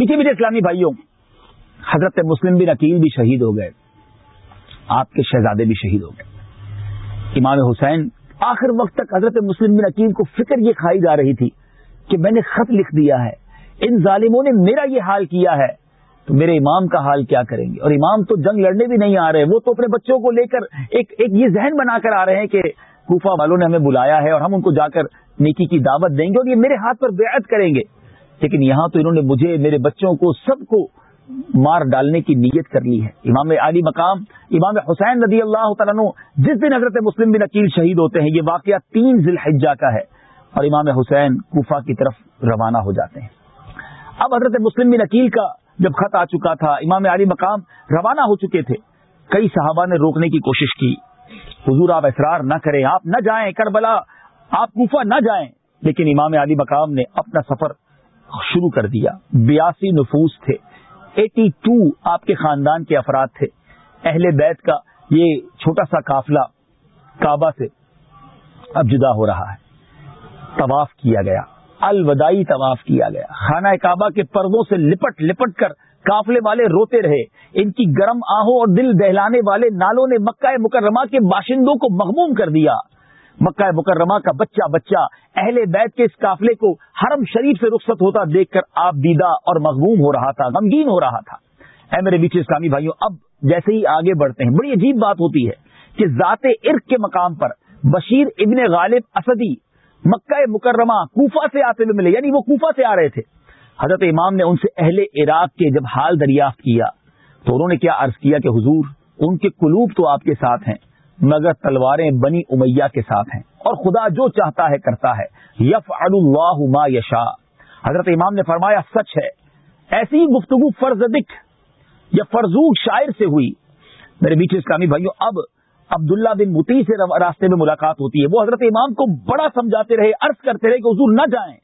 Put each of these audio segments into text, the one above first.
میٹھے میٹھے اسلامی بھائیوں، حضرت مسلم بن عقیل بھی شہید ہو گئے، آپ کے شہزادے بھی شہید ہو گئے۔ امام حسین آخر وقت تک حضرت مسلم بن عقیل کو فکر یہ کھائی جا رہی تھی کہ میں نے خط لکھ دیا ہے، ان ظالموں نے میرا یہ حال کیا ہے، تو میرے امام کا حال کیا کریں گے؟ اور امام تو جنگ لڑنے بھی نہیں آ رہے، وہ تو اپنے بچوں کو لے کر ایک ایک یہ ذہن بنا کر آ رہے ہیں کہ کوفا والوں نے ہمیں بلایا ہے اور ہم ان کو جا کر نیکی کی دعوت دیں گے اور یہ میرے ہاتھ پر بیعت کریں گے۔ لیکن یہاں تو انہوں نے مجھے میرے بچوں کو سب کو مار ڈالنے کی نیت کر لی ہے۔ امام علی مقام، امام حسین رضی اللہ تعالیٰ جس دن حضرت مسلم بن عقیل شہید ہوتے ہیں، یہ واقعہ تین ذی الحجہ کا ہے اور امام حسین کوفہ کی طرف روانہ ہو جاتے ہیں۔ اب حضرت مسلم بن عقیل کا جب خط آ چکا تھا، امام علی مقام روانہ ہو چکے تھے۔ کئی صحابہ نے روکنے کی کوشش کی۔ حضور آپ اسرار نہ کریں، آپ نہ جائیں، کربلا، آپ کوفہ نہ جائیں۔ لیکن امام علی مقام نے اپنا سفر شروع کر دیا۔ بیاسی نفوس تھے۔ ایٹی ٹو آپ کے خاندان کے افراد تھے۔ اہل بیت کا یہ چھوٹا سا قافلہ کعبہ سے اب جدا ہو رہا ہے۔ طواف کیا گیا۔ الوداعی طواف کیا گیا۔ خانہ کعبہ کے پردوں سے لپٹ لپٹ کر قافلے والے روتے رہے۔ ان کی گرم آہوں اور دل دہلانے والے نالوں نے مکہ مکرمہ کے باشندوں کو مغموم کر دیا۔ مکہ مکرمہ کا بچہ بچہ، اہل بیت کے اس قافلے کو حرم شریف سے رخصت ہوتا دیکھ کر آپ دیدہ اور مغموم ہو رہا تھا، غمگین ہو رہا تھا۔ اے میرے بیچ اسلامی بھائیوں، اب جیسے ہی آگے بڑھتے ہیں، بڑی عجیب بات ہوتی ہے کہ ذات عرق کے مقام پر بشیر ابن غالب اسدی مکہ مکرمہ کوفہ سے آتے ہوئے ملے یعنی وہ کوفہ سے آ رہے تھے۔ حضرت امام نے ان سے اہل عراق کے جب حال دریافت کیا تو انہوں نے کیا عرض کیا کہ حضور، ان کے قلوب تو آپ کے ساتھ ہیں۔ مگر تلواریں بنی امیہ کے ساتھ ہیں۔ اور خدا جو چاہتا ہے کرتا ہے۔ یف اللہ ما یشا حضرت امام نے فرمایا، سچ ہے۔ ایسی ہی گفتگو فرض دکھ یا فرزوق شاعر سے ہوئی۔ میرے بیچ اسلامی بھائیوں اب عبداللہ بن متی سے راستے میں ملاقات ہوتی ہے۔ وہ حضرت امام کو بڑا سمجھاتے رہے، عرض کرتے رہے کہ حضور نہ جائیں۔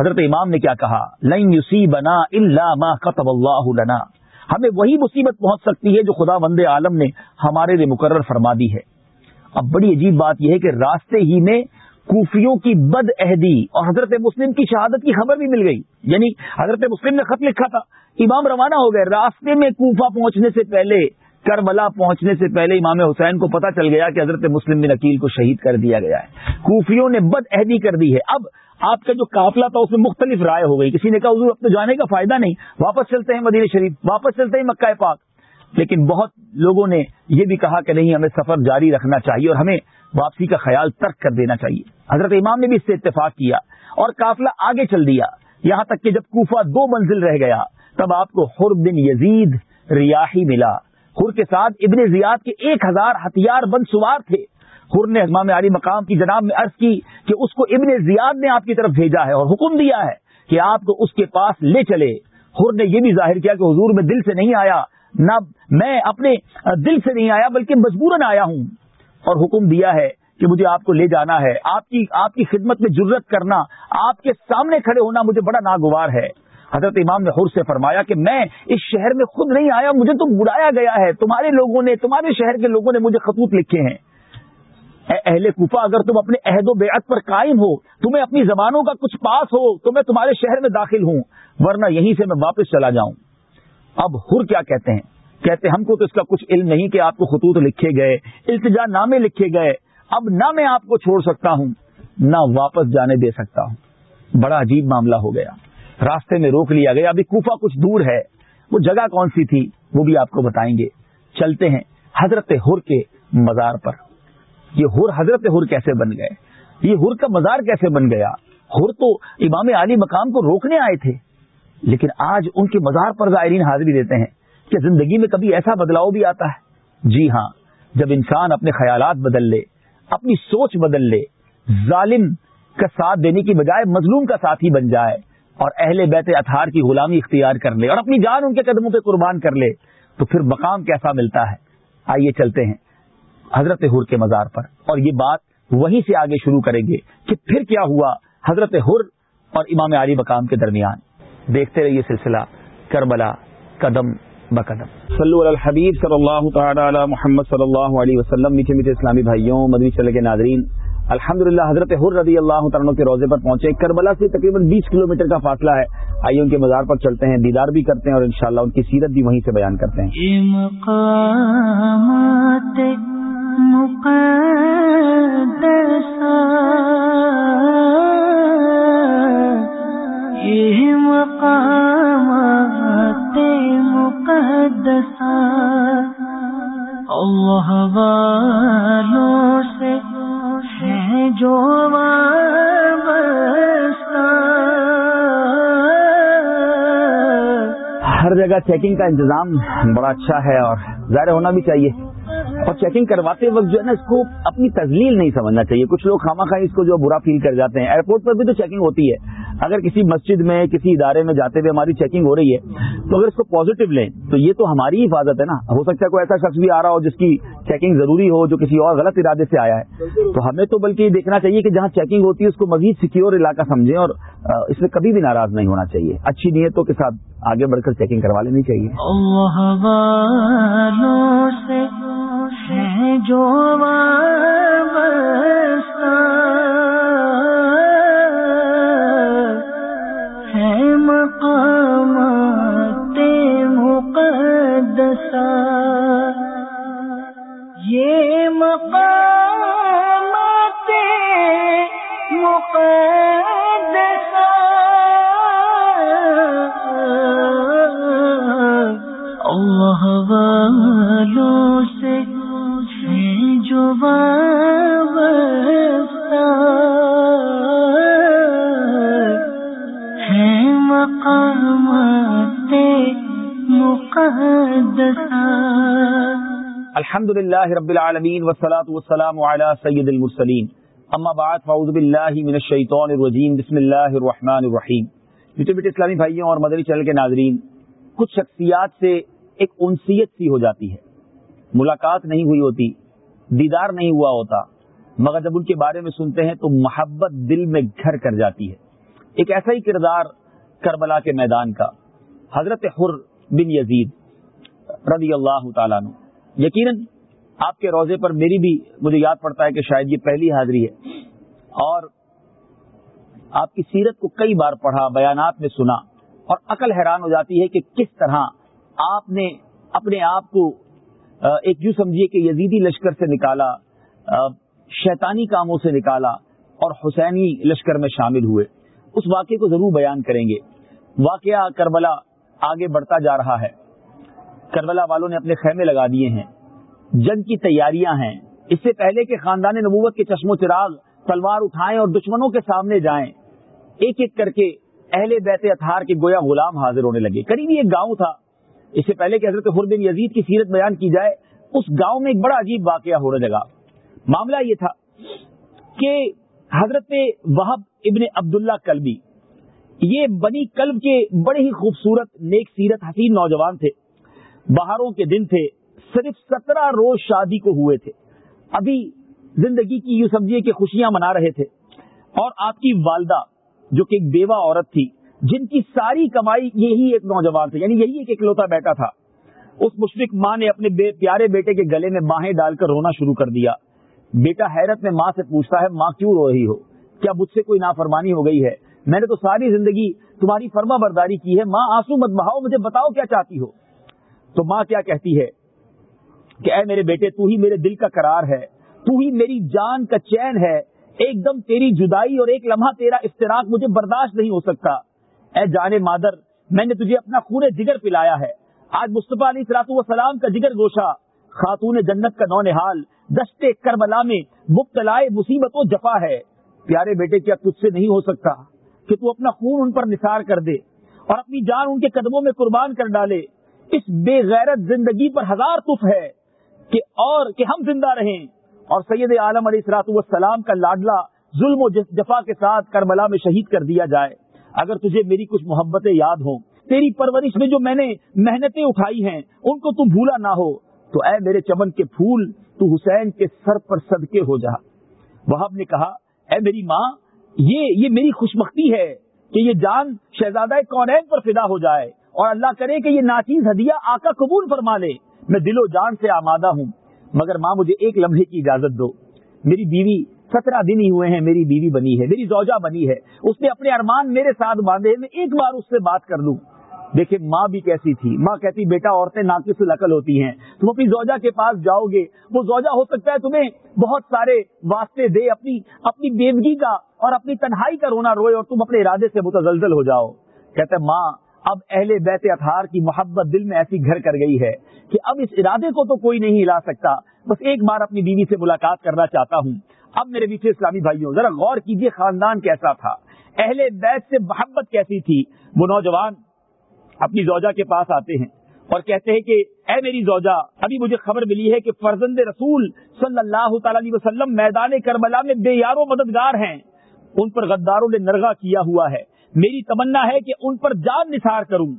حضرت امام نے کیا کہا؟ لین یوسی بنا اللہ قطب اللہ لنا۔ ہمیں وہی مصیبت پہنچ سکتی ہے جو خدا وند عالم نے ہمارے لیے مقرر فرما دی ہے۔ اب بڑی عجیب بات یہ ہے کہ راستے ہی میں کوفیوں کی بد عہدی اور حضرت مسلم کی شہادت کی خبر بھی مل گئی۔ یعنی حضرت مسلم نے خط لکھا تھا۔ امام روانہ ہو گئے۔ راستے میں کوفہ پہنچنے سے پہلے، کربلا پہنچنے سے پہلے امام حسین کو پتا چل گیا کہ حضرت مسلم بن عقیل کو شہید کر دیا گیا ہے۔ کوفیوں نے بد عہدی کر دی ہے۔ اب آپ کا جو قافلہ تھا، اس میں مختلف رائے ہو گئی۔ کسی نے کہا، حضور، اب تو جانے کا فائدہ نہیں۔ واپس چلتے ہیں مدینہ شریف، واپس چلتے ہیں مکہ پاک۔ لیکن بہت لوگوں نے یہ بھی کہا کہ نہیں، ہمیں سفر جاری رکھنا چاہیے اور ہمیں واپسی کا خیال ترک کر دینا چاہیے۔ حضرت امام نے بھی اس سے اتفاق کیا اور قافلہ آگے چل دیا۔ یہاں تک کہ جب کوفہ دو منزل رہ گیا، تب آپ کو حر بن یزید ریاحی ملا۔ خر کے ساتھ ابن زیاد کے ایک ہزار ہتھیار بند سوار تھے۔ خر نے امام علی مقام کی جناب میں عرض کی کہ اس کو ابن زیاد نے آپ کی طرف بھیجا ہے اور حکم دیا ہے کہ آپ کو اس کے پاس لے چلے۔ خر نے یہ بھی ظاہر کیا کہ حضور میں دل سے نہیں آیا نہ میں اپنے دل سے نہیں آیا بلکہ مجبوراً آیا ہوں۔ اور حکم دیا ہے کہ مجھے آپ کو لے جانا ہے۔ آپ کی آپ کی خدمت میں جرت کرنا، آپ کے سامنے کھڑے ہونا مجھے بڑا ناگوار ہے۔ حضرت امام نے حر سے فرمایا کہ میں اس شہر میں خود نہیں آیا، مجھے تو بلایا گیا ہے۔ تمہارے لوگوں نے، تمہارے شہر کے لوگوں نے مجھے خطوط لکھے ہیں۔ اے اہل کوفہ، اگر تم اپنے عہد و بیعت پر قائم ہو، تمہیں اپنی زبانوں کا کچھ پاس ہو، تو میں تمہارے شہر میں داخل ہوں، ورنہ یہیں سے میں واپس چلا جاؤں۔ اب ہر کیا کہتے ہیں؟ کہتے ہم کو تو اس کا کچھ علم نہیں کہ آپ کو خطوط لکھے گئے التجا نامے لکھے گئے۔ اب نہ میں آپ کو چھوڑ سکتا ہوں، نہ واپس جانے دے سکتا ہوں۔ بڑا عجیب معاملہ ہو گیا۔ راستے میں روک لیا گیا۔ ابھی کوفہ کچھ دور ہے۔ وہ جگہ کون سی تھی؟ وہ بھی آپ کو بتائیں گے۔ چلتے ہیں حضرت ہر کے مزار پر۔ یہ ہر حضرت ہر کیسے بن گئے؟ یہ ہر کا مزار کیسے بن گیا؟ ہر تو امام علی مقام کو روکنے آئے تھے۔ لیکن آج ان کے مزار پر زائرین حاضری دیتے ہیں کہ زندگی میں کبھی ایسا بدلاؤ بھی آتا ہے۔ جی ہاں جب انسان اپنے خیالات بدل لے، اپنی سوچ بدل لے، ظالم کا ساتھ دینے کی بجائے مظلوم کا ساتھی بن جائے اور اہل بیت اتھار کی غلامی اختیار کر لے اور اپنی جان ان کے قدموں پہ قربان کر لے، تو پھر مقام کیسا ملتا ہے؟ آئیے چلتے ہیں حضرت ہر کے مزار پر اور یہ بات وہیں سے آگے شروع کریں گے کہ پھر کیا ہوا حضرت ہر اور امام علی مقام کے درمیان۔ دیکھتے رہیے سلسلہ کربلا قدم بقدم۔ صلی الحبیب صلی اللہ تعالی علی محمد صلی اللہ علیہ وسلم، میٹھے میٹھے اسلامی بھائیوں، مدنی چلے کے ناظرین الحمد للہ حضرت حر رضی اللہ تعالیٰ کے روزے پر پہنچے۔ کربلا سے تقریباً بیس کلو کا فاصلہ ہے۔ آئیے ان کے مزار پر چلتے ہیں، دیدار بھی کرتے ہیں اور انشاءاللہ ان کی سیرت بھی وہیں سے بیان کرتے ہیں۔ اللہ والوں سے ہے جو ہر جگہ چیکنگ کا انتظام بڑا اچھا ہے اور ظاہر ہونا بھی چاہیے۔ اور چیکنگ کرواتے وقت جو ہے نا اس کو اپنی تزلیل نہیں سمجھنا چاہیے۔ کچھ لوگ خامہ خواہ اس کو جو برا فیل کر جاتے ہیں۔ ایئرپورٹ پر بھی تو چیکنگ ہوتی ہے۔ اگر کسی مسجد میں، کسی ادارے میں جاتے ہوئے ہماری چیکنگ ہو رہی ہے، تو اگر اس کو پازیٹو لیں، تو یہ تو ہماری حفاظت ہے نا۔ ہو سکتا ہے کوئی ایسا شخص بھی آ رہا ہو جس کی چیکنگ ضروری ہو، جو کسی اور غلط ارادے سے آیا ہے۔ تو ہمیں تو بلکہ یہ دیکھنا چاہیے کہ جہاں چیکنگ ہوتی ہے، اس کو مزید سیکیور علاقہ سمجھیں اور اس میں کبھی بھی ناراض نہیں ہونا چاہیے۔ اچھی نیتوں کے ساتھ آگے بڑھ کر چیکنگ کروا لینی چاہیے۔ جو یہ مقامات مقام الحمد للہ رب العالمین وسلاۃ والسلام علی سید المرسلین. اما بعد، فاعوذ باللہ من الشیطان الرجیم، بسم اللہ الرحمن الرحیم. میٹھے میٹھے اسلامی بھائیوں اور مدری چینل کے ناظرین، کچھ شخصیات سے ایک انسیت سی ہو جاتی ہے۔ ملاقات نہیں ہوئی ہوتی، دیدار نہیں ہوا ہوتا، مگر جب ان کے بارے میں سنتے ہیں تو محبت دل میں گھر کر جاتی ہے۔ ایک ایسا ہی کردار کربلا کے میدان کا، حضرت حر بن یزید رضی اللہ تعالیٰ عنہ۔ یقیناً آپ کے روزے پر میری بھی مجھے یاد پڑتا ہے کہ شاید یہ پہلی حاضری ہے۔ اور آپ کی سیرت کو کئی بار پڑھا، بیانات میں سنا اور عقل حیران ہو جاتی ہے کہ کس طرح آپ نے اپنے آپ کو ایک یوں سمجھیے کہ یزیدی لشکر سے نکالا شیطانی کاموں سے نکالا اور حسینی لشکر میں شامل ہوئے۔ اس واقعے کو ضرور بیان کریں گے۔ واقعہ کربلا آگے بڑھتا جا رہا ہے۔ کربلا والوں نے اپنے خیمے لگا دیے ہیں۔ جنگ کی تیاریاں ہیں۔ اس سے پہلے کہ خاندان نبوت کے چشم و چراغ تلوار اٹھائیں اور دشمنوں کے سامنے جائیں، ایک ایک کر کے اہل بیت اتھار کے گویا غلام حاضر ہونے لگے۔ قریب ایک گاؤں تھا۔ اس سے پہلے کہ حضرت بن یزید کی سیرت بیان کی جائے، اس گاؤں میں ایک بڑا عجیب واقعہ ہونے لگا۔ معاملہ یہ تھا کہ حضرت وہب ابن عبداللہ کلبی، یہ بنی کلب کے بڑے ہی خوبصورت نیک سیرت حسین نوجوان تھے۔ بہاروں کے دن تھے، صرف سترہ روز شادی کو ہوئے تھے۔ ابھی زندگی کی یوں سمجھیے کہ خوشیاں منا رہے تھے۔ اور آپ کی والدہ، جو کہ ایک بیوہ عورت تھی، جن کی ساری کمائی یہی ایک نوجوان تھے یعنی یہی ایک اکلوتا بیٹا تھا۔ اس مشرق ماں نے اپنے بے پیارے بیٹے کے گلے میں باہیں ڈال کر رونا شروع کر دیا۔ بیٹا حیرت میں ماں سے پوچھتا ہے، ماں کیوں رو رہی ہو؟ کیا مجھ سے کوئی نافرمانی ہو گئی ہے؟ میں نے تو ساری زندگی تمہاری فرما برداری کی ہے۔ ماں آنسو مت بہاؤ، مجھے بتاؤ کیا چاہتی ہو؟ تو ماں کیا کہتی ہے کہ اے میرے بیٹے، تو ہی میرے دل کا قرار ہے، تو ہی میری جان کا چین ہے، ایک دم تیری جدائی اور ایک لمحہ تیرا افطراک مجھے برداشت نہیں ہو سکتا۔ اے جانے مادر، میں نے تجھے اپنا خون جگر پلایا ہے۔ آج مصطفیٰ علی سلاط وسلام کا جگر گوشا خاتون جنت کا نو نحال دشتے کربلا میں مبتلا مصیبت و جفا ہے۔ پیارے بیٹے، کیا تجھ سے نہیں ہو سکتا کہ تو اپنا خون ان پر نثار کر دے اور اپنی جان ان کے قدموں میں قربان کر ڈالے؟ اس بے غیرت زندگی پر ہزار تف ہے کہ اور کہ ہم زندہ رہیں۔ اور سید عالم علیہ اصلاط والسلام کا لاڈلا ظلم و جفا کے ساتھ کربلا میں شہید کر دیا جائے۔ اگر تجھے میری کچھ محبتیں یاد ہوں، تیری پرورش میں جو میں نے محنتیں اٹھائی ہیں، ان کو تم بھولا نہ ہو، تو اے میرے چمن کے پھول، تو حسین کے سر پر صدقے ہو جا۔ وہ نے کہا، اے میری ماں، یہ یہ میری خوشبختی ہے کہ یہ جان شہزادہ کونین پر فدا ہو جائے۔ اور اللہ کرے کہ یہ ناچیز ہدیہ آقا قبول فرما لے۔ میں دل و جان سے آمادہ ہوں، مگر ماں مجھے ایک لمحے کی اجازت دو۔ میری بیوی سترہ دن ہی ہوئے ہیں، میری بیوی بنی ہے، میری زوجہ بنی ہے۔ اس نے اپنے ارمان میرے ساتھ باندھے، میں ایک بار اس سے بات کر لوں۔ دیکھیں، ماں بھی کیسی تھی۔ ماں کہتی، بیٹا، عورتیں ناقص نقل ہوتی ہیں۔ تم اپنی زوجہ کے پاس جاؤ گے۔ وہ زوجہ ہو سکتا ہے تمہیں بہت سارے واسطے دے، اپنی اپنی بیوگی کا اور اپنی تنہائی کا رونا روئے اور تم اپنے ارادے سے متزلزل ہو جاؤ۔ کہتے ماں اب اہل بیت اتھار کی محبت دل میں ایسی گھر کر گئی ہے کہ اب اس ارادے کو تو کوئی نہیں ہلا سکتا۔ بس ایک بار اپنی بیوی سے ملاقات کرنا چاہتا ہوں۔ اب میرے پیچھے اسلامی بھائیوں، ذرا غور کیجیے خاندان کیسا تھا۔ اہل بیت سے محبت کیسی تھی؟ وہ نوجوان اپنی زوجہ کے پاس آتے ہیں اور کہتے ہیں کہ، اے میری زوجہ، ابھی مجھے خبر ملی ہے کہ فرزند رسول صلی اللہ تعالی علیہ وسلم میدان کربلا میں بے یارو مددگار ہیں۔ ان پر غداروں نے نرغا کیا ہوا ہے۔ میری تمنا ہے کہ ان پر جان نثار کروں۔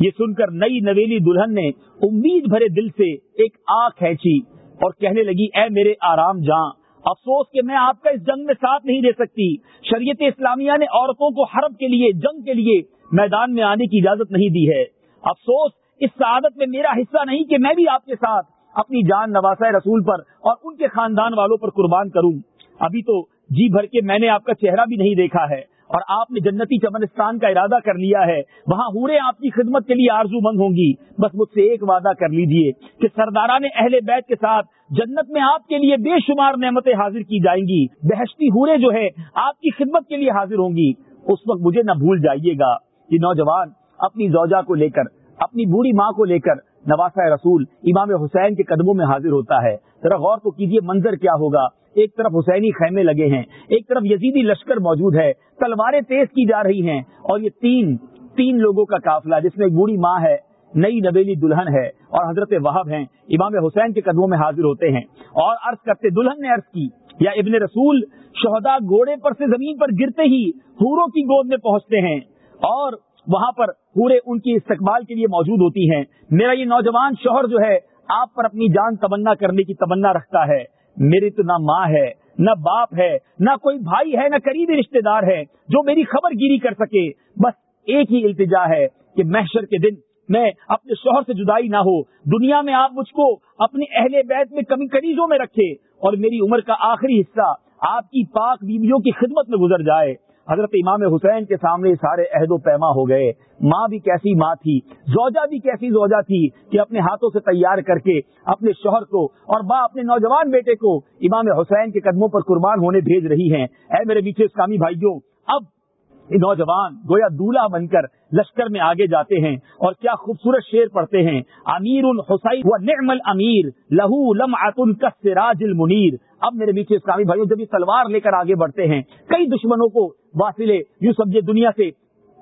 یہ سن کر نئی نویلی دلہن نے امید بھرے دل سے ایک آنکھ کھینچی اور کہنے لگی، اے میرے آرام جاں، افسوس کہ میں آپ کا اس جنگ میں ساتھ نہیں دے سکتی۔ شریعت اسلامیہ نے عورتوں کو حرب کے لیے، جنگ کے لیے میدان میں آنے کی اجازت نہیں دی ہے۔ افسوس، اس سعادت میں میرا حصہ نہیں کہ میں بھی آپ کے ساتھ اپنی جان نواسا رسول پر اور ان کے خاندان والوں پر قربان کروں۔ ابھی تو جی بھر کے میں نے آپ کا چہرہ بھی نہیں دیکھا ہے۔ اور آپ نے جنتی چمنستان کا ارادہ کر لیا ہے، وہاں ہورے آپ کی خدمت کے لیے آرزو مند ہوں گی۔ بس مجھ سے ایک وعدہ کر لیجیے کہ سرداران اہل بیت کے ساتھ جنت میں آپ کے لیے بے شمار نعمتیں حاضر کی جائیں گی۔ بہشتی ہورے جو ہے آپ کی خدمت کے لیے حاضر ہوں گی۔ اس وقت مجھے نہ بھول جائیے گا کہ نوجوان اپنی زوجہ کو لے کر، اپنی بوڑھی ماں کو لے کر نواسا رسول امام حسین کے قدموں میں حاضر ہوتا ہے۔ ذرا غور تو کیجیے منظر کیا ہوگا۔ ایک طرف حسینی خیمے لگے ہیں، ایک طرف یزیدی لشکر موجود ہے، تلواریں تیز کی جا رہی ہیں اور یہ تین تین لوگوں کا قافلہ جس میں ایک بوڑھی ماں ہے، نئی نبیلی دلہن ہے اور حضرت وہب ہیں، امام حسین کے قدموں میں حاضر ہوتے ہیں اور عرض کرتے، دلہن نے عرض کی، یا ابن رسول شہدا گھوڑے پر سے زمین پر گرتے ہی ہوروں کی گود میں پہنچتے ہیں اور وہاں پر پورے ان کی استقبال کے لیے موجود ہوتی ہیں۔ میرا یہ نوجوان شوہر جو ہے، آپ پر اپنی جان تمنا کرنے کی تمنا رکھتا ہے۔ میری تو نہ ماں ہے، نہ باپ ہے، نہ کوئی بھائی ہے، نہ قریبی رشتے دار ہے جو میری خبر گیری کر سکے۔ بس ایک ہی التجا ہے کہ محشر کے دن میں اپنے شوہر سے جدائی نہ ہو، دنیا میں آپ مجھ کو اپنے اہل بیت میں کمی کریزوں میں رکھے اور میری عمر کا آخری حصہ آپ کی پاک بیویوں کی خدمت میں گزر جائے۔ حضرت امام حسین کے سامنے سارے عہد و پیما ہو گئے۔ ماں بھی کیسی ماں تھی، زوجہ بھی کیسی زوجہ تھی کہ اپنے ہاتھوں سے تیار کر کے اپنے شوہر کو اور ماں اپنے نوجوان بیٹے کو امام حسین کے قدموں پر قربان ہونے بھیج رہی ہیں۔ اے میرے میٹھے اسلامی بھائیوں، اب نوجوان، گویا دولہا بن کر لشکر میں آگے جاتے ہیں اور کیا خوبصورت شیر پڑھتے ہیں، امیر الحسین و نعم الامیر، لہو لم سراج المنیر. اب میرے بیچ اسلامی بھائیوں، جب یہ تلوار لے کر آگے بڑھتے ہیں، کئی دشمنوں کو واصلے یوں سمجھے دنیا سے،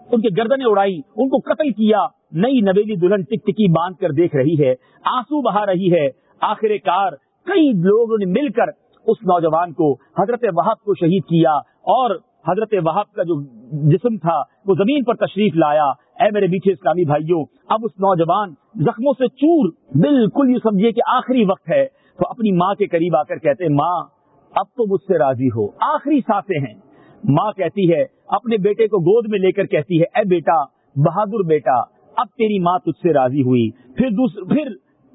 ان کے گردنیں اڑائی، ان کو قتل کیا، نئی نویلی دلہن ٹک ٹکی باندھ کر دیکھ رہی ہے، آنسو بہا رہی ہے، آخر کار کئی لوگوں نے مل کر اس نوجوان کو حضرت وحب کو شہید کیا اور حضرت وہاب کا جو جسم تھا، وہ زمین پر تشریف لایا۔ اے میرے بیچے اسلامی بھائیوں، اب اس نوجوان زخموں سے چور بالکل یہ سمجھیے کہ آخری وقت ہے۔ تو اپنی ماں کے قریب آ کر کہتے، ماں، اب تو مجھ سے راضی ہو۔ آخری سانسیں ہیں۔ ماں کہتی ہے، اپنے بیٹے کو گود میں لے کر کہتی ہے، اے بیٹا، بہادر بیٹا، اب تیری ماں تجھ سے راضی ہوئی۔ پھر پھر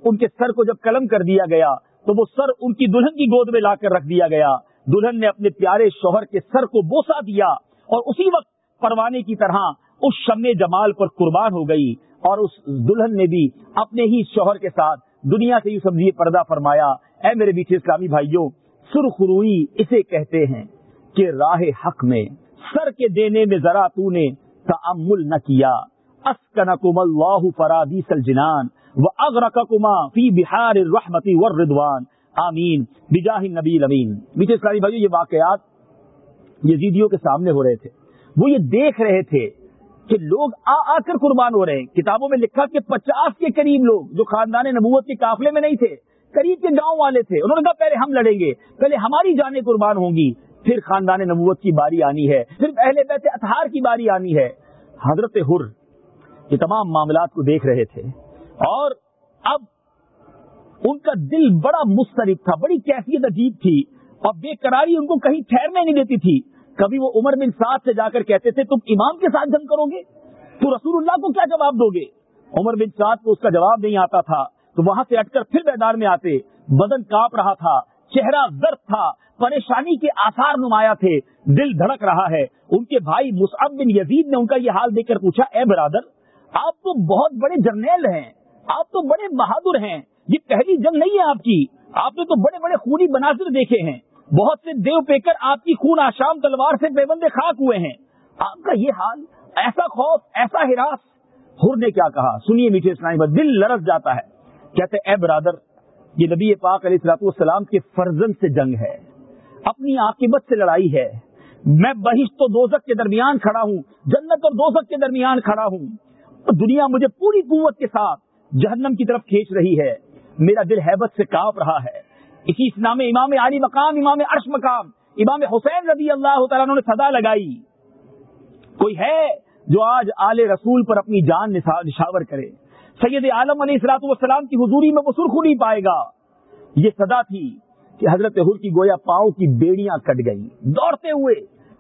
ان کے سر کو جب قلم کر دیا گیا، تو وہ سر ان کی دلہن کی گود میں لا کر رکھ دیا گیا۔ دلہن نے اپنے پیارے شوہر کے سر کو بوسا دیا اور اسی وقت پروانے کی طرح اس شم جمال پر قربان ہو گئی اور اس دلہن نے بھی اپنے ہی شوہر کے ساتھ دنیا سے یوں سمجھیے پردہ فرمایا، اے میرے بیچے اسلامی بھائیوں، سرخروئی اسے کہتے ہیں کہ راہ حق میں، سر کے دینے میں ذرا تو نے تعمل نہ کیا، اسکنکم اللہ فرادیس الجنان و اغرقکما فی بحار الرحمت والردوان آمین، بجاہ نبی امین میٹھے اسلامی بھائی یہ واقعات یزیدیوں کے سامنے ہو رہے تھے۔ وہ یہ دیکھ رہے تھے کہ لوگ آ آ کر قربان ہو رہے ہیں۔ کتابوں میں لکھا کہ پچاس کے قریب لوگ جو خاندان نبوت کے قافلے میں نہیں تھے، قریب کے گاؤں والے تھے۔ انہوں نے کہا، پہلے ہم لڑیں گے، پہلے ہماری جانیں قربان ہوں گی، پھر خاندان نبوت کی باری آنی ہے، پھر پہلے بیت اتہار کی باری آنی ہے۔ حضرت ہر یہ تمام معاملات کو دیکھ رہے تھے۔ اور اب ان کا دل بڑا مسترد تھا، بڑی کیفیت عجیب تھی۔ اور بے قراری ان کو کہیں ٹھہرنے نہیں دیتی تھی۔ کبھی وہ عمر بن سعد سے جا کر کہتے تھے، تم امام کے ساتھ جنگ کرو گے؟ تو رسول اللہ کو کیا جواب دو گے؟ عمر بن سعد کو اس کا جواب نہیں آتا تھا۔ تو وہاں سے ہٹ کر پھر میدان میں آتے۔ بدن کاپ رہا تھا، چہرہ زرد تھا، پریشانی کے آثار نمایاں تھے۔ دل دھڑک رہا ہے۔ ان کے بھائی مصعب بن یزید نے ان کا یہ حال دیکھ کر پوچھا، اے برادر، آپ تو بہت بڑے جرنیل ہیں، آپ تو بڑے بہادر ہیں۔ یہ پہلی جنگ نہیں ہے آپ کی۔ آپ نے تو بڑے بڑے خونی مناظر دیکھے ہیں۔ بہت سے دیو پیکر آپ کی خون آشام تلوار سے بے خاک ہوئے ہیں۔ آپ کا یہ حال، ایسا خوف، ایسا ہراس۔ ہر نے کیا کہا؟ سنیے میٹھے اسلامی دل لرس جاتا ہے۔ کہتے اے برادر، یہ نبی پاک علیہ السلاط والسلام کے فرزن سے جنگ ہے۔ اپنی عاقبت سے لڑائی ہے۔ میں بہشت و دوزک کے درمیان کھڑا ہوں۔ جنت اور دوزک کے درمیان کھڑا ہوں۔ دنیا مجھے پوری قوت کے ساتھ جہنم کی طرف کھینچ رہی ہے۔ میرا دل حیبت سے کاپ رہا ہے۔ اسی اسلام امام علی مقام، امام عرش مقام، امام حسین رضی اللہ تعالیٰ نے صدا لگائی۔ کوئی ہے جو آج آل رسول پر اپنی جان نشاور کرے؟ سید عالم علیہ السلاط والسلام کی حضوری میں وہ سرخو نہیں پائے گا۔ یہ صدا تھی کہ حضرت حر کی گویا پاؤں کی بیڑیاں کٹ گئی دوڑتے ہوئے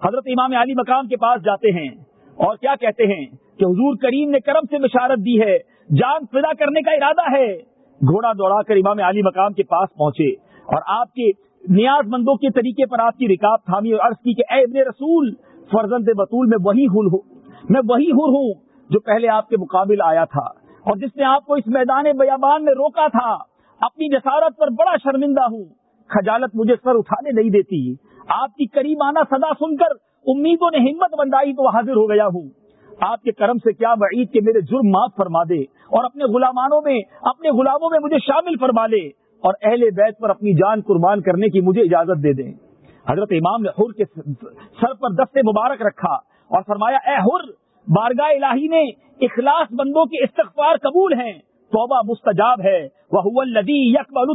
حضرت امام علی مقام کے پاس جاتے ہیں اور کیا کہتے ہیں کہ حضور کریم نے کرم سے بشارت دی ہے۔ جان فدا کرنے کا ارادہ ہے۔ گھوڑا دوڑا کر امام علی مقام کے پاس پہنچے اور آپ کے نیاز مندوں کے طریقے پر آپ کی رکاب تھامی اور عرض کی کہ اے ابن رسول، فرزند بطول، میں وہی ہوں، میں وہی ہر ہوں جو پہلے آپ کے مقابل آیا تھا اور جس نے آپ کو اس میدان بیابان میں روکا تھا۔ اپنی جسارت پر بڑا شرمندہ ہوں۔ خجالت مجھے سر اٹھانے نہیں دیتی۔ آپ کی قریب آنا صدا سن کر امیدوں نے ہمت بندائی تو حاضر ہو گیا ہوں۔ آپ کے کرم سے کیا بعید کے میرے جرم معاف فرما دے۔ اور اپنے غلامانوں میں، اپنے غلاموں میں مجھے شامل فرما لے اور اہل بیت پر اپنی جان قربان کرنے کی مجھے اجازت دے دیں۔ حضرت امام نے حر کے سر پر دستے مبارک رکھا اور فرمایا، اے حر بارگاہ الہی نے اخلاص بندوں کے استغفار قبول ہیں، توبہ مستجاب ہے۔ وہ لدی یکبل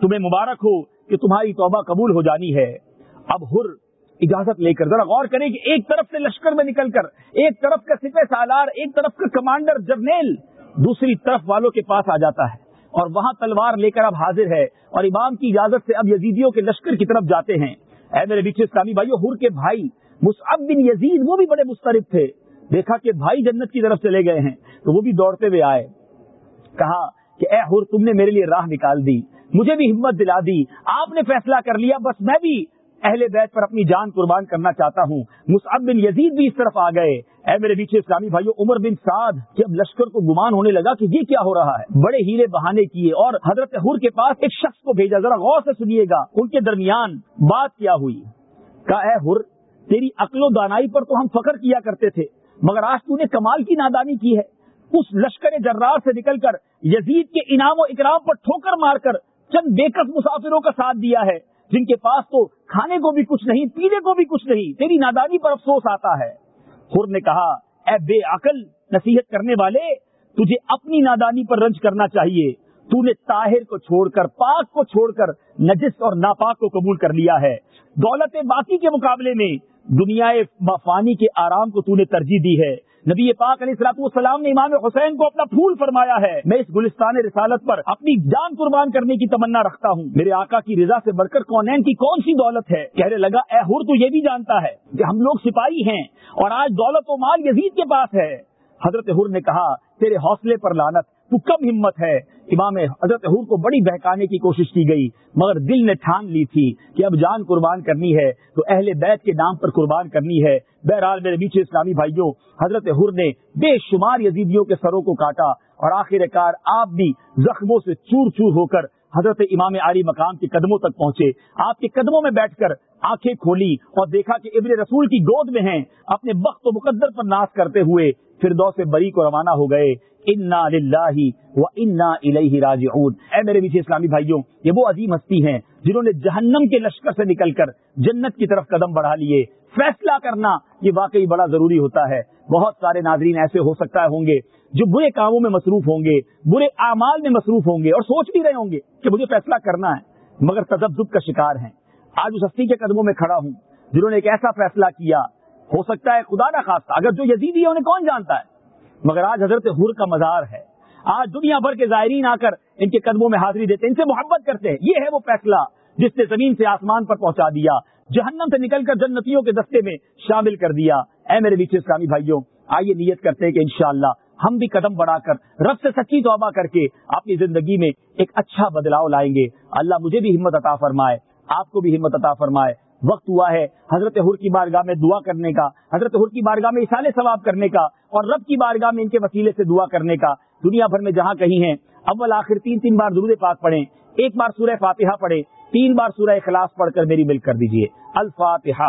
تمہیں مبارک ہو کہ تمہاری توبہ قبول ہو جانی ہے۔ اب ہر اجازت لے کر۔ ذرا غور کریں کہ ایک طرف سے لشکر میں نکل کر، ایک طرف کا سپہ سالار، ایک طرف کا کمانڈر جرنیل، دوسری طرف والوں کے پاس آ جاتا ہے۔ اور وہاں تلوار لے کر اب حاضر ہے اور امام کی اجازت سے اب یزیدیوں کے لشکر کی طرف جاتے ہیں۔ اے میرے بیچ اسلامی بھائی ہر کے بھائی مصعب بن یزید، وہ بھی بڑے مسترد تھے۔ دیکھا کہ بھائی جنت کی طرف چلے گئے ہیں، تو وہ بھی دوڑتے ہوئے آئے۔ کہا کہ اے ہر تم نے میرے لیے راہ نکال دی، مجھے بھی ہمت دلا دی، آپ نے فیصلہ کر لیا، بس میں بھی اہل بیت پر اپنی جان قربان کرنا چاہتا ہوں۔ مصعب بن یزید بھی اس طرف آ گئے۔ اے میرے پیچھے اسلامی بھائیو، عمر بن سعد جب لشکر کو گمان ہونے لگا کہ یہ کیا ہو رہا ہے۔ بڑے ہیلے بہانے کیے اور حضرت حر کے پاس ایک شخص کو بھیجا۔ ذرا غور سے سنیے گا۔ ان کے درمیان بات کیا ہوئی؟ کہا اے حر تیری عقل و دانائی پر تو ہم فخر کیا کرتے تھے، مگر آج تو نے کمال کی نادانی کی ہے۔ اس لشکر جرار سے نکل کر یزید کے انعام و اکرام پر ٹھوکر مار کر چند بےکس مسافروں کا ساتھ دیا ہے۔ جن کے پاس تو کھانے کو بھی کچھ نہیں، پینے کو بھی کچھ نہیں، تیری نادانی پر افسوس آتا ہے۔ خور نے کہا، اے بے عقل، نصیحت کرنے والے، تجھے اپنی نادانی پر رنج کرنا چاہیے۔ تو نے طاہر کو چھوڑ کر، پاک کو چھوڑ کر نجس اور ناپاک کو قبول کر لیا ہے۔ دولت باقی کے مقابلے میں دنیا فانی کے آرام کو تو نے ترجیح دی ہے۔ نبی پاک علیہ السلاط والسلام نے امام حسین کو اپنا پھول فرمایا ہے۔ میں اس گلستان رسالت پر اپنی جان قربان کرنے کی تمنا رکھتا ہوں۔ میرے آقا کی رضا سے بڑھ کر کونین کی کون سی دولت ہے؟ کہنے لگا، اے حر تو یہ بھی جانتا ہے کہ ہم لوگ سپاہی ہیں اور آج دولت و مال یزید کے پاس ہے۔ حضرت ہر نے کہا، تیرے حوصلے پر لانت تو کم ہمت ہے۔ امام حضرت حور کو بڑی بہکانے کی کوشش کی گئی، مگر دل نے ٹھان لی تھی کہ اب جان قربان کرنی ہے، تو اہل بیت کے نام پر قربان کرنی ہے۔ بہرحال میرے بیچ اسلامی بھائیوں، حضرت حر نے بے شمار یزیدیوں کے سروں کو کاٹا اور آخر کار آپ بھی زخموں سے چور چور ہو کر حضرت امام علی مقام کے قدموں تک پہنچے۔ آپ کے قدموں میں بیٹھ کر آنکھیں کھولی اور دیکھا کہ ابن رسول کی گود میں ہیں۔ اپنے وقت و مقدر پر ناس کرتے ہوئے پھر دو سے بری کو روانہ ہو گئے۔ انا و انا راجعون۔ اے میرے پیچھے اسلامی بھائیوں، یہ وہ عظیم ہستی ہیں جنہوں نے جہنم کے لشکر سے نکل کر جنت کی طرف قدم بڑھا لیے۔ فیصلہ کرنا یہ واقعی بڑا ضروری ہوتا ہے۔ بہت سارے ناظرین ایسے ہو سکتا ہے ہوں گے جو برے کاموں میں مصروف ہوں گے، برے اعمال میں مصروف ہوں گے اور سوچ بھی رہے ہوں گے کہ مجھے فیصلہ کرنا ہے، مگر تجزب کا شکار ہیں۔ آج اس ہستی کے قدموں میں کھڑا ہوں جنہوں نے ایک ایسا فیصلہ کیا، ہو سکتا ہے خدا نہ خاص اگر جو یزیدی ہے انہیں کون جانتا ہے؟ مگر آج حضرت حر کا مزار ہے۔ آج دنیا بھر کے زائرین آ کر ان کے قدموں میں حاضری دیتے ان سے محبت کرتے ہیں۔ یہ ہے وہ فیصلہ جس نے زمین سے آسمان پر پہنچا دیا، جہنم سے نکل کر جنتیوں کے دستے میں شامل کر دیا۔ اے میرے بیچ اسلامی بھائیوں، آئیے نیت کرتے ہیں کہ انشاءاللہ ہم بھی قدم بڑھا کر رب سے سچی توبہ کر کے اپنی زندگی میں ایک اچھا بدلاؤ لائیں گے۔ اللہ مجھے بھی ہمت عطا فرمائے، آپ کو بھی ہمت عطا فرمائے۔ وقت ہوا ہے حضرت حر کی بارگاہ میں دعا کرنے کا، حضرت حر کی بارگاہ میں اشال ثواب کرنے کا اور رب کی بارگاہ میں ان کے وسیلے سے دعا کرنے کا۔ دنیا بھر میں جہاں کہیں ہیں، اول آخر تین تین بار درود پاک پڑھیں، ایک بار سورہ فاتحہ پڑھیں تین بار سورہ اخلاص پڑھ کر میری مل کر دیجیے الفاتحہ۔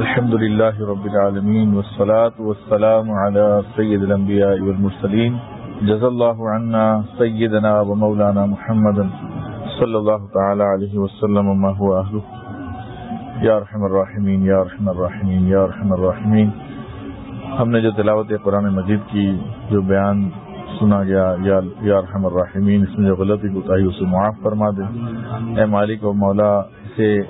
الحمد لله رب العالمين والصلاة والسلام على سيد الأنبياء والمرسلين جزا الله عنا سيدنا ومولانا محمد صلى الله تعالى عليه وسلم ما هو أهله یا رحم الراحمین یا رحم الراحمین یا رحم الراحمین. ہم نے جو تلاوت قرآن مجید کی جو بیان سنا گیا یا یا رحم الراحمین اس میں جو غلطی کوتاہی اسے معاف فرما دے۔ اے مالک و مولا اسے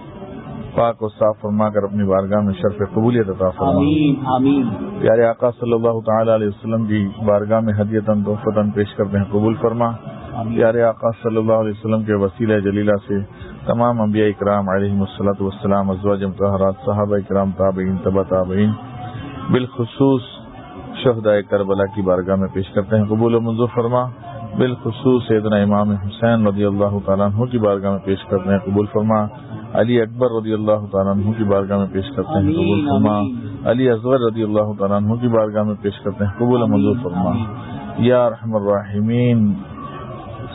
پاک و صاف فرما کر اپنی بارگاہ میں شرف قبولیت عطا فرما۔ آمین آمین۔ پیارے آقا صلی اللہ تعالی علیہ وسلم کی بارگاہ میں حدیتاً تحفتاً پیش کرتے ہیں قبول فرما۔ پیارے آقا صلی اللہ علیہ وسلم کے وسیلہ جلیلہ سے تمام انبیاء اکرام علیہ الصلاۃ والسلام ازواج مطہرات صحابہ اکرام تابعین تبا تابعین بالخصوص شہداء کربلا کی بارگاہ میں پیش کرتے ہیں قبول و منظور فرما بالخصوص سیدنا امام حسین رضی اللہ تعالیٰ عنہ کی بارگاہ میں پیش کرتے ہیں قبول فرما علی اکبر رضی اللہ تعالیٰ عنہ کی بارگاہ میں پیش کرتے ہیں قبول فرما علی اصغر رضی اللہ تعالیٰ عنہ کی بارگاہ میں پیش کرتے ہیں قبول و منظور فرما۔ یا رحم الرحمین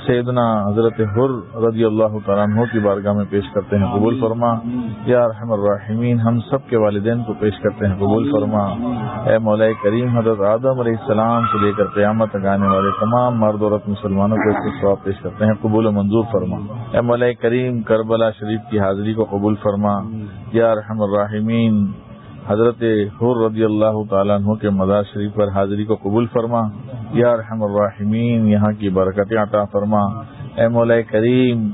سیدنا حضرت حر رضی اللہ تعالیٰ عنہ کی بارگاہ میں پیش کرتے ہیں قبول فرما۔ یا رحم الرحمین ہم سب کے والدین کو پیش کرتے ہیں قبول فرما۔ اے مولا کریم حضرت آدم علیہ السلام سے لے کر قیامت تک آنے والے تمام مرد عورت مسلمانوں کو اس کے سواب پیش کرتے ہیں قبول و منظور فرما۔ اے مولا کریم کربلا شریف کی حاضری کو قبول فرما۔ یا رحم الرحمین حضرت حر رضی اللہ تعالیٰ عنہ کے مزار شریف پر حاضری کو قبول فرما، یا رحم الرحمین یہاں کی برکتیں عطا فرما۔ اے مولا کریم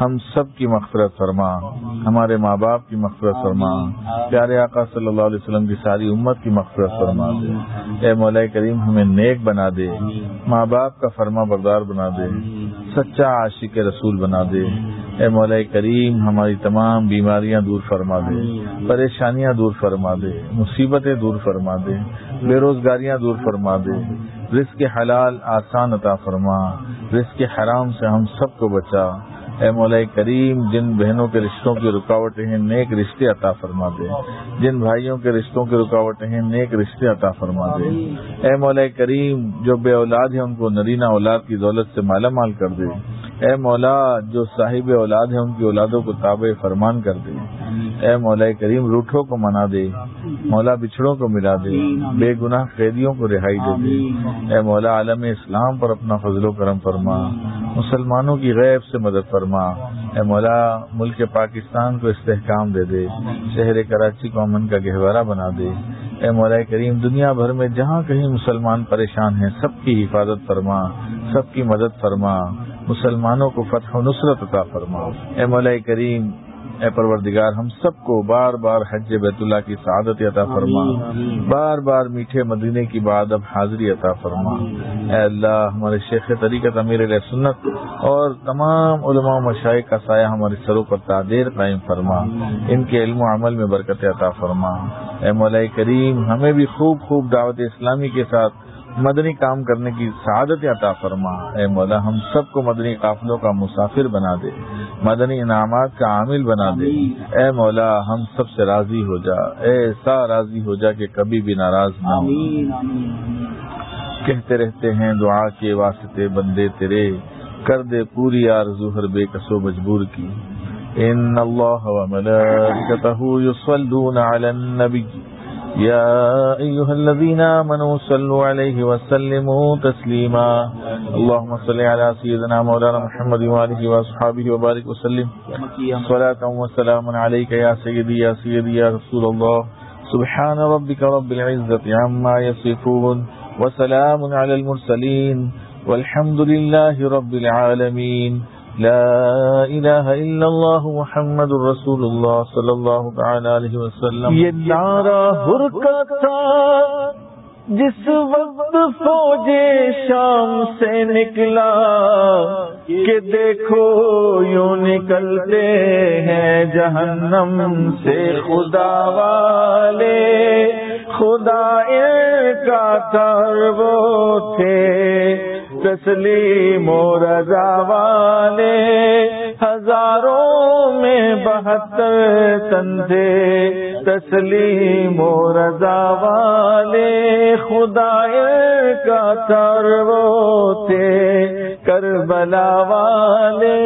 ہم سب کی مغفرت فرما، ہمارے ماں باپ کی مغفرت فرما، پیارے آقا صلی اللہ علیہ وسلم کی ساری امت کی مغفرت فرما دے۔ اے مولا کریم، ہمیں نیک بنا دے، ماں باپ کا فرما بردار بنا دے، سچا عاشق رسول بنا دے۔ اے مولا کریم، ہماری تمام بیماریاں دور فرما دے، پریشانیاں دور فرما دے، مصیبتیں دور فرما دے، بے روزگاریاں دور فرما دے۔ رزق حلال آسان عطا فرما، رزق حرام سے ہم سب کو بچا۔ اے مولا کریم، جن بہنوں کے رشتوں کی رکاوٹیں ہیں، نیک رشتے عطا فرما دے۔ جن بھائیوں کے رشتوں کی رکاوٹیں ہیں، نیک رشتے عطا فرما دے۔ اے مولا کریم، جو بے اولاد ہیں، ان کو نرینہ اولاد کی دولت سے مالا مال کر دے۔ اے مولا، جو صاحب اولاد ہیں، ان کی اولادوں کو تابع فرمان کر دے۔ اے مولا کریم، روٹھوں کو منا دے۔ مولا بچھڑوں کو ملا دے۔ بے گناہ قیدیوں کو رہائی دے دے۔ اے مولا، عالم اسلام پر اپنا فضل و کرم فرما۔ مسلمانوں کی غیب سے مدد فرما۔ اے مولا، ملک پاکستان کو استحکام دے دے، شہر کراچی کو امن کا گہوارہ بنا دے۔ اے مولا کریم، دنیا بھر میں جہاں کہیں مسلمان پریشان ہیں، سب کی حفاظت فرما، سب کی مدد فرما، مسلمانوں کو فتح و نصرت عطا فرما۔ اے مولا کریم اے پروردگار ہم سب کو بار بار حج بیت اللہ کی سعادت عطا فرما۔ بار بار میٹھے مدینے کی بعد اب حاضری عطا فرما۔ اے اللہ ہمارے شیخ طریقت امیر علیہ سنت اور تمام علماء و مشائق کا سایہ ہمارے سروں پر تعدیر قائم فرما۔ ان کے علم و عمل میں برکت عطا فرما۔ اے مولا کریم ہمیں بھی خوب خوب دعوت اسلامی کے ساتھ مدنی کام کرنے کی سعادت عطا فرما۔ اے مولا ہم سب کو مدنی قافلوں کا مسافر بنا دے۔ مدنی انعامات کا عامل بنا دے۔ اے مولا ہم سب سے راضی ہو جا۔ ایسا راضی ہو جا کہ کبھی بھی ناراض نہ ہو۔ کہتے رہتے ہیں دعا کے واسطے بندے تیرے۔ کر دے پوری آرزو ہر بے کسو مجبور کی۔ ان اللہ و ملائکتہ یصلون علی النبی۔ يا أيها الذين آمنوا صلوا عليه وسلموا تسليما. اللهم صل على سيدنا مولانا محمد وآله وأصحابه وبارك وسلم. صلاة وسلام عليك يا سيدي يا سيدي، يا رسول الله. سبحان ربك رب العزة عما يصفون وسلام على المرسلين. والحمد لله رب العالمين. لا الہ الا اللہ محمد الرسول اللہ صلی اللہ تعالی علیہ وسلم. یہ نعرہ حرکت تھا جس وقت فوج شام سے نکلا کہ دیکھو یوں نکلتے ہیں جہنم سے خدا والے۔ خدا ان کا تر وہ تھے۔ تسلیم و رضا والے ہزاروں میں بہتر تندے تسلیم و رضا والے خدا کا تر وہ تھے کربلا والے